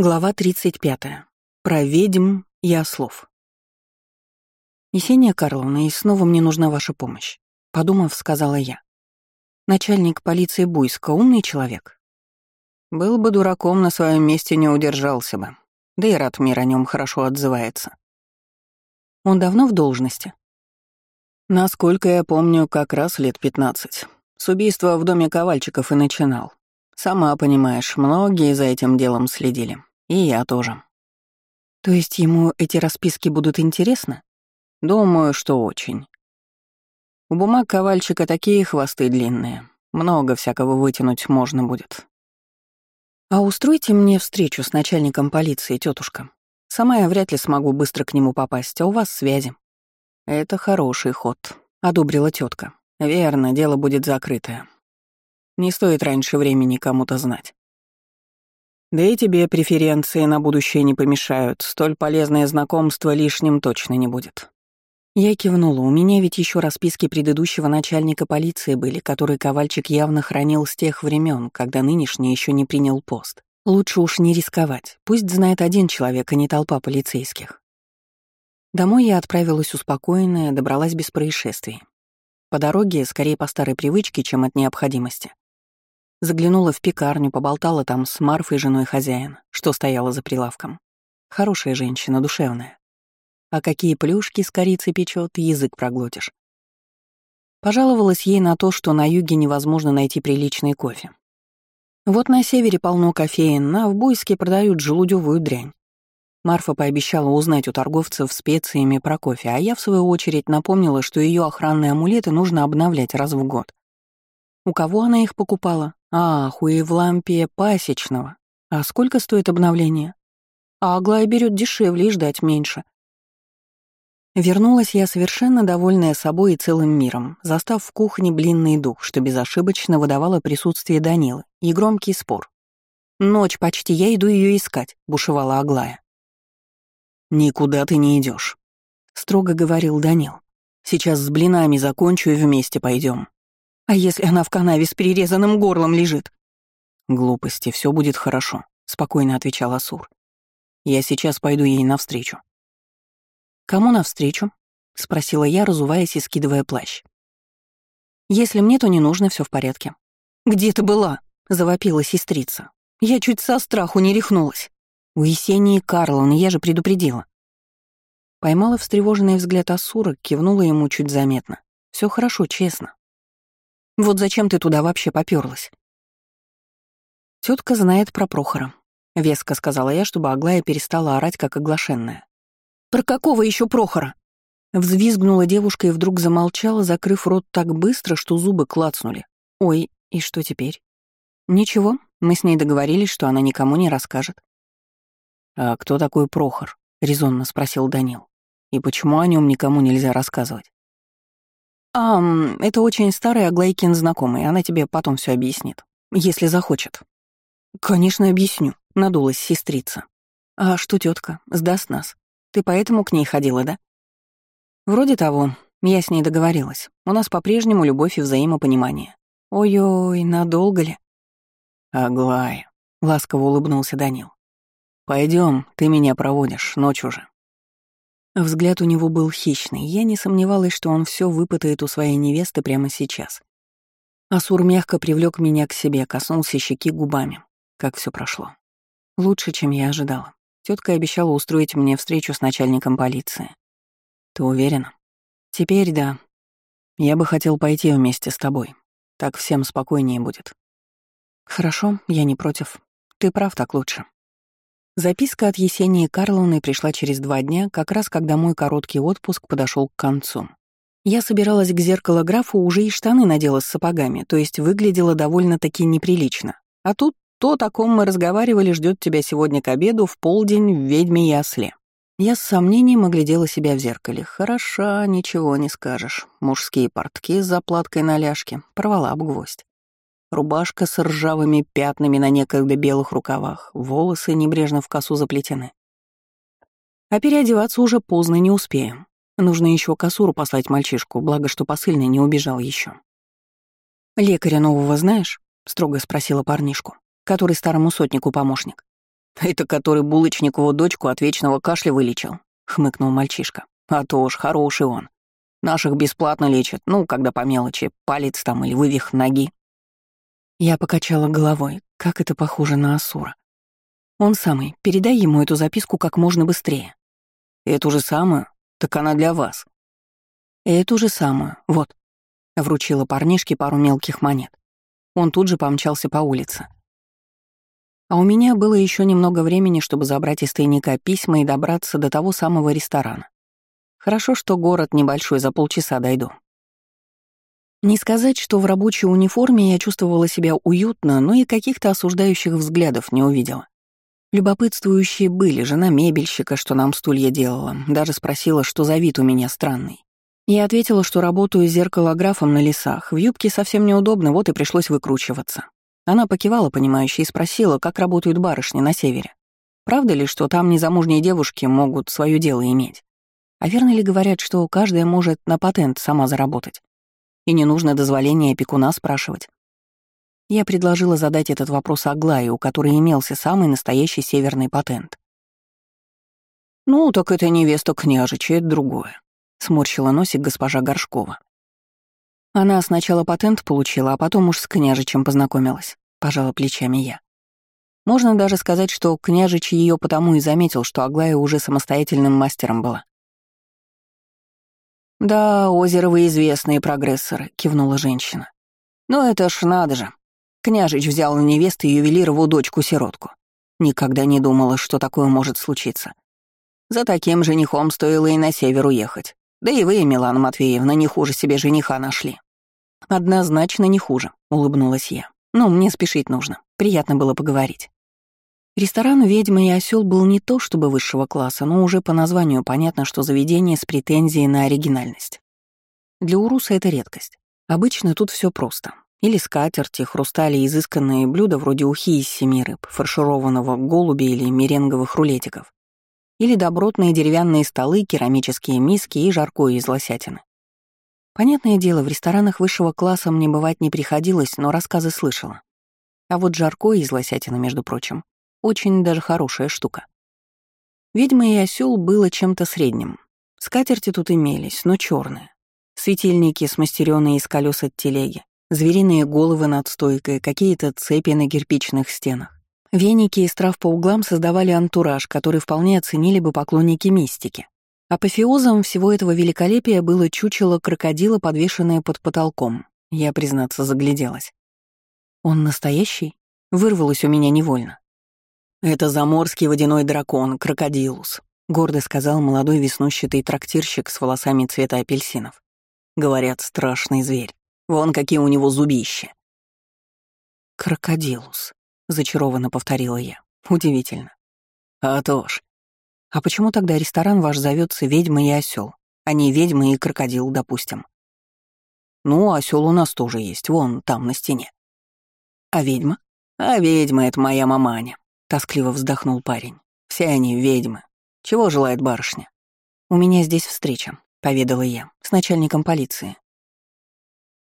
Глава 35. Про ведьм и ослов. «Есения Карловна, и снова мне нужна ваша помощь», — подумав, сказала я. «Начальник полиции Буйска умный человек?» «Был бы дураком, на своем месте не удержался бы. Да и Ратмир о нем хорошо отзывается». «Он давно в должности?» «Насколько я помню, как раз лет пятнадцать. С убийства в доме Ковальчиков и начинал. Сама понимаешь, многие за этим делом следили. И я тоже. То есть ему эти расписки будут интересны? Думаю, что очень. У бумаг ковальчика такие хвосты длинные. Много всякого вытянуть можно будет. А устройте мне встречу с начальником полиции, тетушка. Сама я вряд ли смогу быстро к нему попасть, а у вас связи. Это хороший ход, одобрила тетка. Верно, дело будет закрытое. Не стоит раньше времени кому-то знать. Да и тебе преференции на будущее не помешают, столь полезное знакомство лишним точно не будет. Я кивнула, у меня ведь еще расписки предыдущего начальника полиции были, которые Ковальчик явно хранил с тех времен, когда нынешний еще не принял пост. Лучше уж не рисковать, пусть знает один человек, а не толпа полицейских. Домой я отправилась успокоенная, добралась без происшествий. По дороге, скорее по старой привычке, чем от необходимости, Заглянула в пекарню, поболтала там с Марфой, женой хозяина, что стояла за прилавком. Хорошая женщина, душевная. А какие плюшки с корицей печет, язык проглотишь. Пожаловалась ей на то, что на юге невозможно найти приличный кофе. Вот на севере полно кофеин, а в Буйске продают желудевую дрянь. Марфа пообещала узнать у торговцев специями про кофе, а я, в свою очередь, напомнила, что ее охранные амулеты нужно обновлять раз в год. У кого она их покупала? Ах, у Евлампия Пасечного. А сколько стоит обновление? Аглая берет дешевле и ждать меньше. Вернулась я совершенно довольная собой и целым миром, застав в кухне блинный дух, что безошибочно выдавало присутствие Данилы, и громкий спор. «Ночь почти, я иду ее искать», — бушевала Аглая. «Никуда ты не идешь, строго говорил Данил. «Сейчас с блинами закончу и вместе пойдем. А если она в канаве с перерезанным горлом лежит? Глупости, все будет хорошо, спокойно отвечал Асур. Я сейчас пойду ей навстречу. Кому навстречу? спросила я, разуваясь и скидывая плащ. Если мне, то не нужно, все в порядке. Где ты была? завопила сестрица. Я чуть со страху не рехнулась. У Есении Карловны я же предупредила. Поймала встревоженный взгляд Асура, кивнула ему чуть заметно. Все хорошо, честно. Вот зачем ты туда вообще попёрлась? Тетка знает про Прохора. Веско сказала я, чтобы Аглая перестала орать, как оглашенная. «Про какого еще Прохора?» Взвизгнула девушка и вдруг замолчала, закрыв рот так быстро, что зубы клацнули. «Ой, и что теперь?» «Ничего, мы с ней договорились, что она никому не расскажет». «А кто такой Прохор?» — резонно спросил Данил. «И почему о нем никому нельзя рассказывать?» «А, это очень старый Аглайкин знакомый, она тебе потом все объяснит, если захочет». «Конечно, объясню», — надулась сестрица. «А что тетка сдаст нас? Ты поэтому к ней ходила, да?» «Вроде того. Я с ней договорилась. У нас по-прежнему любовь и взаимопонимание. Ой-ой, надолго ли?» «Аглая», — ласково улыбнулся Данил. Пойдем, ты меня проводишь, ночь уже». Взгляд у него был хищный, я не сомневалась, что он все выпытает у своей невесты прямо сейчас. Асур мягко привлек меня к себе, коснулся щеки губами. Как все прошло. Лучше, чем я ожидала. Тетка обещала устроить мне встречу с начальником полиции. Ты уверена? Теперь да. Я бы хотел пойти вместе с тобой. Так всем спокойнее будет. Хорошо, я не против. Ты прав, так лучше. Записка от Есении Карловны пришла через два дня, как раз когда мой короткий отпуск подошел к концу. Я собиралась к зеркалу графу, уже и штаны надела с сапогами, то есть выглядела довольно-таки неприлично. А тут то, о ком мы разговаривали, ждет тебя сегодня к обеду в полдень в «Ведьме и осле». Я с сомнением оглядела себя в зеркале. Хороша, ничего не скажешь. Мужские портки с заплаткой на ляжке, порвала об гвоздь. Рубашка с ржавыми пятнами на некогда белых рукавах, волосы небрежно в косу заплетены. А переодеваться уже поздно не успеем. Нужно еще косуру послать мальчишку, благо что посыльный не убежал еще. «Лекаря нового знаешь?» — строго спросила парнишку, который старому сотнику помощник. «Это который Булочникову дочку от вечного кашля вылечил», — хмыкнул мальчишка. «А то уж хороший он. Наших бесплатно лечат, ну, когда по мелочи, палец там или вывих ноги». Я покачала головой. Как это похоже на Асура. Он самый. Передай ему эту записку как можно быстрее. Эту же самую? Так она для вас. Эту же самую. Вот. Вручила парнишке пару мелких монет. Он тут же помчался по улице. А у меня было еще немного времени, чтобы забрать из тайника письма и добраться до того самого ресторана. Хорошо, что город небольшой, за полчаса дойду. Не сказать, что в рабочей униформе я чувствовала себя уютно, но и каких-то осуждающих взглядов не увидела. Любопытствующие были, жена мебельщика, что нам стулья делала, даже спросила, что за вид у меня странный. Я ответила, что работаю зеркалографом на лесах, в юбке совсем неудобно, вот и пришлось выкручиваться. Она покивала, понимающе, и спросила, как работают барышни на севере. Правда ли, что там незамужние девушки могут свое дело иметь? А верно ли говорят, что каждая может на патент сама заработать? И не нужно дозволения опекуна спрашивать. Я предложила задать этот вопрос Аглае, у которой имелся самый настоящий северный патент. «Ну, так это невеста княжича, это другое», — сморщила носик госпожа Горшкова. Она сначала патент получила, а потом уж с княжичем познакомилась, пожала плечами я. Можно даже сказать, что княжич ее потому и заметил, что Аглая уже самостоятельным мастером была. «Да, Озеровы известные прогрессоры», — кивнула женщина. «Но это ж надо же. Княжич взял на невесту ювелирову дочку-сиротку. Никогда не думала, что такое может случиться. За таким женихом стоило и на север уехать. Да и вы, Милана Матвеевна, не хуже себе жениха нашли». «Однозначно не хуже», — улыбнулась я. «Ну, мне спешить нужно. Приятно было поговорить». Ресторан «Ведьма и осел был не то чтобы высшего класса, но уже по названию понятно, что заведение с претензией на оригинальность. Для Уруса это редкость. Обычно тут все просто. Или скатерти, хрустали изысканные блюда вроде ухи из семи рыб, фаршированного голуби или меренговых рулетиков. Или добротные деревянные столы, керамические миски и жаркое из лосятины. Понятное дело, в ресторанах высшего класса мне бывать не приходилось, но рассказы слышала. А вот жаркое из лосятины, между прочим, очень даже хорошая штука. Ведьма и осел было чем-то средним. Скатерти тут имелись, но черные. Светильники, смастеренные из колес от телеги, звериные головы над стойкой, какие-то цепи на кирпичных стенах. Веники из трав по углам создавали антураж, который вполне оценили бы поклонники мистики. Апофеозом всего этого великолепия было чучело крокодила, подвешенное под потолком. Я, признаться, загляделась. «Он настоящий?» Вырвалось у меня невольно. «Это заморский водяной дракон, крокодилус», — гордо сказал молодой веснущатый трактирщик с волосами цвета апельсинов. «Говорят, страшный зверь. Вон какие у него зубища». «Крокодилус», — зачарованно повторила я. «Удивительно». «А то ж». «А почему тогда ресторан ваш зовется «Ведьма и осел, а не «Ведьма и крокодил», допустим?» «Ну, осел у нас тоже есть, вон там, на стене». «А ведьма?» «А ведьма — это моя маманя», Тоскливо вздохнул парень. «Все они ведьмы. Чего желает барышня?» «У меня здесь встреча», — поведала я, с начальником полиции.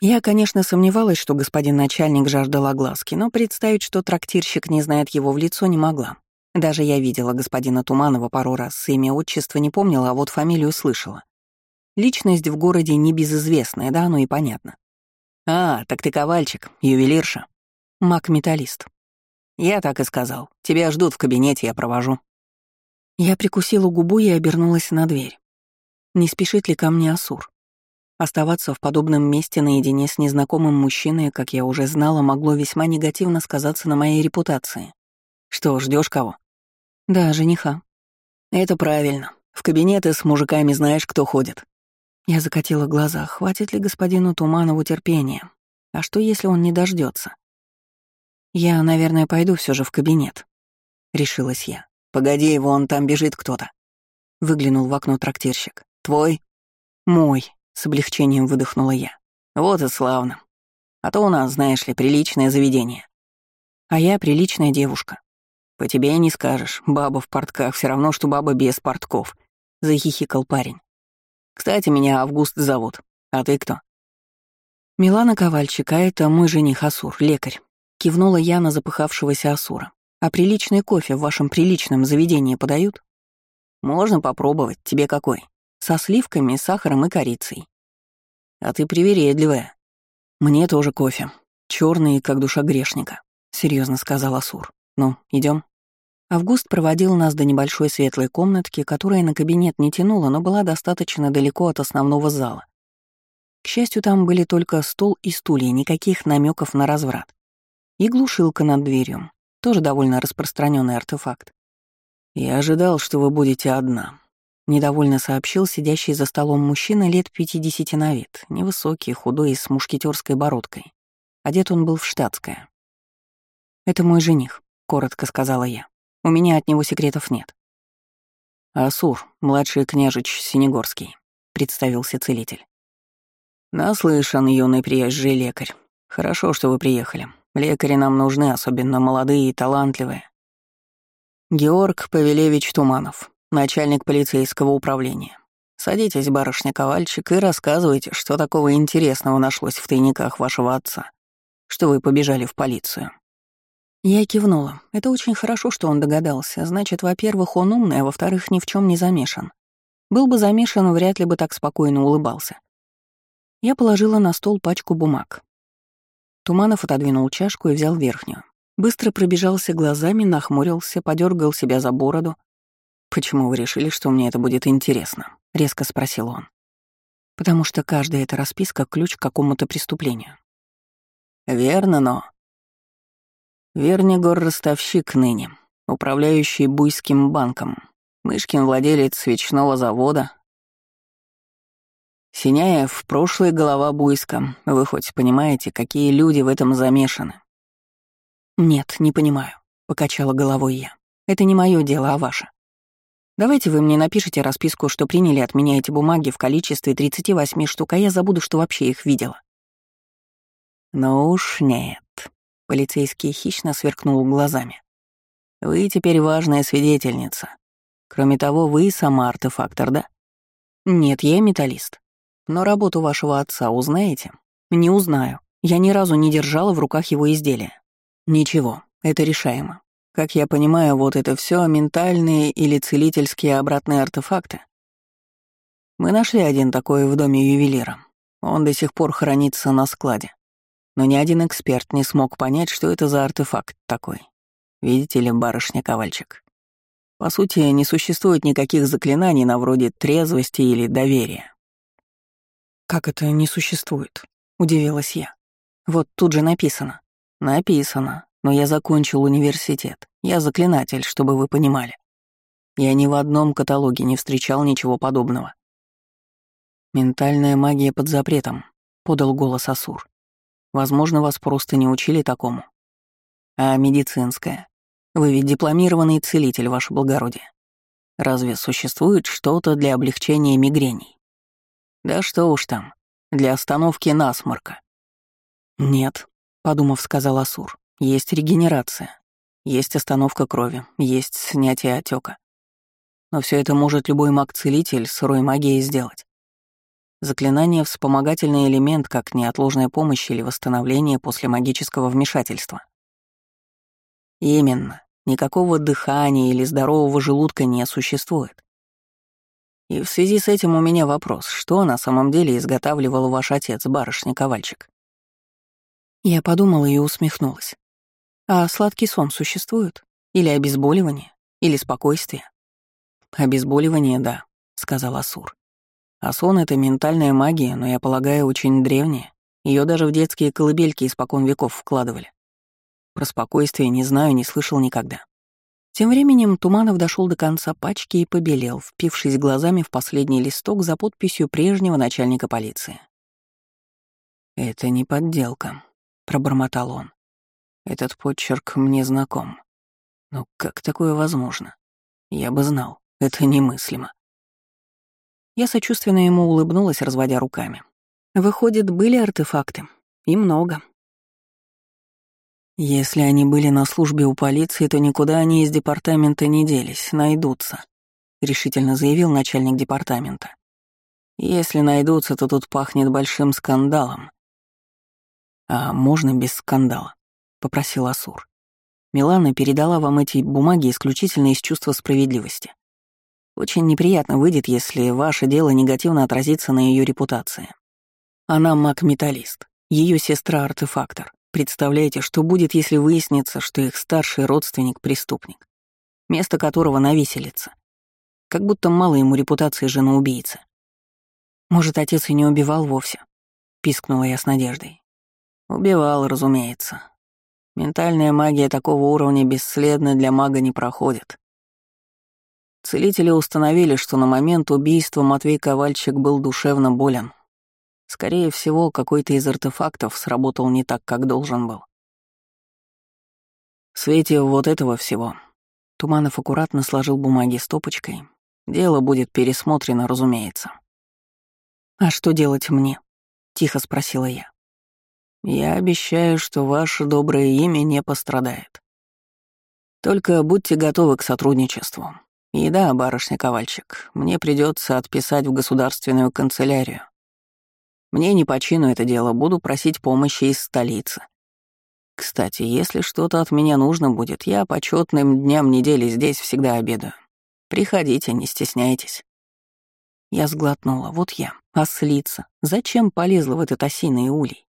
Я, конечно, сомневалась, что господин начальник жаждал огласки, но представить, что трактирщик не знает его в лицо, не могла. Даже я видела господина Туманова пару раз, имя отчества не помнила, а вот фамилию слышала. Личность в городе небезызвестная, да, ну и понятно. «А, так ты ковальчик, ювелирша». Маг-металлист. «Я так и сказал. Тебя ждут в кабинете, я провожу». Я прикусила губу и обернулась на дверь. Не спешит ли ко мне Асур? Оставаться в подобном месте наедине с незнакомым мужчиной, как я уже знала, могло весьма негативно сказаться на моей репутации. Что, ждешь кого? Да, жениха. Это правильно. В кабинеты с мужиками знаешь, кто ходит. Я закатила глаза. Хватит ли господину Туманову терпения? А что, если он не дождется? «Я, наверное, пойду все же в кабинет», — решилась я. «Погоди, вон там бежит кто-то», — выглянул в окно трактирщик. «Твой?» «Мой», — с облегчением выдохнула я. «Вот и славно. А то у нас, знаешь ли, приличное заведение. А я приличная девушка. По тебе не скажешь, баба в портках все равно, что баба без портков», — захихикал парень. «Кстати, меня Август зовут. А ты кто?» «Милана Ковальчик, а это мой жених Асур, лекарь. Кивнула я на запыхавшегося Асура. А приличный кофе в вашем приличном заведении подают? Можно попробовать. Тебе какой? Со сливками, сахаром и корицей. А ты привередливая. Мне тоже кофе. Черный, как душа грешника, серьезно сказал Асур. Ну, идем. Август проводил нас до небольшой светлой комнатки, которая на кабинет не тянула, но была достаточно далеко от основного зала. К счастью, там были только стол и стулья, никаких намеков на разврат. И глушилка над дверью, тоже довольно распространенный артефакт. «Я ожидал, что вы будете одна», — недовольно сообщил сидящий за столом мужчина лет 50 на вид, невысокий, худой с мушкетерской бородкой. Одет он был в штатское. «Это мой жених», — коротко сказала я. «У меня от него секретов нет». «Асур, младший княжич Синегорский», — представился целитель. «Наслышан, юный приезжий лекарь. Хорошо, что вы приехали. Лекари нам нужны, особенно молодые и талантливые. Георг Павелевич Туманов, начальник полицейского управления. Садитесь, барышня Ковальчик, и рассказывайте, что такого интересного нашлось в тайниках вашего отца, что вы побежали в полицию. Я кивнула. Это очень хорошо, что он догадался. Значит, во-первых, он умный, а во-вторых, ни в чем не замешан. Был бы замешан, вряд ли бы так спокойно улыбался. Я положила на стол пачку бумаг. Туманов отодвинул чашку и взял верхнюю. Быстро пробежался глазами, нахмурился, подергал себя за бороду. «Почему вы решили, что мне это будет интересно?» — резко спросил он. «Потому что каждая эта расписка — ключ к какому-то преступлению». «Верно, но...» Вернигор — ростовщик ныне, управляющий Буйским банком. Мышкин — владелец свечного завода, Синяев — прошлый голова Буйска. Вы хоть понимаете, какие люди в этом замешаны?» «Нет, не понимаю», — покачала головой я. «Это не мое дело, а ваше. Давайте вы мне напишите расписку, что приняли от меня эти бумаги в количестве 38 штук, а я забуду, что вообще их видела». «Ну уж нет», — полицейский хищно сверкнул глазами. «Вы теперь важная свидетельница. Кроме того, вы сама артефактор, да?» «Нет, я металлист. Но работу вашего отца узнаете? Не узнаю. Я ни разу не держала в руках его изделия. Ничего, это решаемо. Как я понимаю, вот это все ментальные или целительские обратные артефакты. Мы нашли один такой в доме ювелира. Он до сих пор хранится на складе. Но ни один эксперт не смог понять, что это за артефакт такой. Видите ли, барышня Ковальчик? По сути, не существует никаких заклинаний на вроде трезвости или доверия. «Как это не существует?» — удивилась я. «Вот тут же написано». «Написано, но я закончил университет. Я заклинатель, чтобы вы понимали. Я ни в одном каталоге не встречал ничего подобного». «Ментальная магия под запретом», — подал голос Асур. «Возможно, вас просто не учили такому. А медицинская? Вы ведь дипломированный целитель, ваше благородие. Разве существует что-то для облегчения мигрений?» Да что уж там, для остановки насморка. Нет, подумав, сказал Асур, есть регенерация, есть остановка крови, есть снятие отека. Но все это может любой маг-целитель сырой магией сделать. Заклинание — вспомогательный элемент, как неотложная помощь или восстановление после магического вмешательства. Именно. Никакого дыхания или здорового желудка не существует. И в связи с этим у меня вопрос, что на самом деле изготавливал ваш отец, барышня Ковальчик? Я подумала и усмехнулась. А сладкий сон существует? Или обезболивание? Или спокойствие? Обезболивание, да, сказал Асур. А сон — это ментальная магия, но, я полагаю, очень древняя. Ее даже в детские колыбельки испокон веков вкладывали. Про спокойствие не знаю, не слышал никогда. Тем временем Туманов дошел до конца пачки и побелел, впившись глазами в последний листок за подписью прежнего начальника полиции. «Это не подделка», — пробормотал он. «Этот почерк мне знаком. Но как такое возможно? Я бы знал, это немыслимо». Я сочувственно ему улыбнулась, разводя руками. Выходит, были артефакты. И много. Если они были на службе у полиции, то никуда они из департамента не делись, найдутся, решительно заявил начальник департамента. Если найдутся, то тут пахнет большим скандалом. А можно без скандала? попросил Асур. Милана передала вам эти бумаги исключительно из чувства справедливости. Очень неприятно выйдет, если ваше дело негативно отразится на ее репутации. Она маг-металлист, ее сестра-артефактор. Представляете, что будет, если выяснится, что их старший родственник — преступник, место которого на виселице. Как будто мало ему репутации жены убийцы. Может, отец и не убивал вовсе? Пискнула я с надеждой. Убивал, разумеется. Ментальная магия такого уровня бесследно для мага не проходит. Целители установили, что на момент убийства Матвей Ковальчик был душевно болен. Скорее всего, какой-то из артефактов сработал не так, как должен был. В свете вот этого всего Туманов аккуратно сложил бумаги стопочкой. Дело будет пересмотрено, разумеется. «А что делать мне?» — тихо спросила я. «Я обещаю, что ваше доброе имя не пострадает. Только будьте готовы к сотрудничеству. И да, барышня Ковальчик, мне придется отписать в государственную канцелярию. Мне не почину это дело, буду просить помощи из столицы. Кстати, если что-то от меня нужно будет, я по четным дням недели здесь всегда обедаю. Приходите, не стесняйтесь. Я сглотнула. Вот я, ослица. Зачем полезла в этот осиный улей?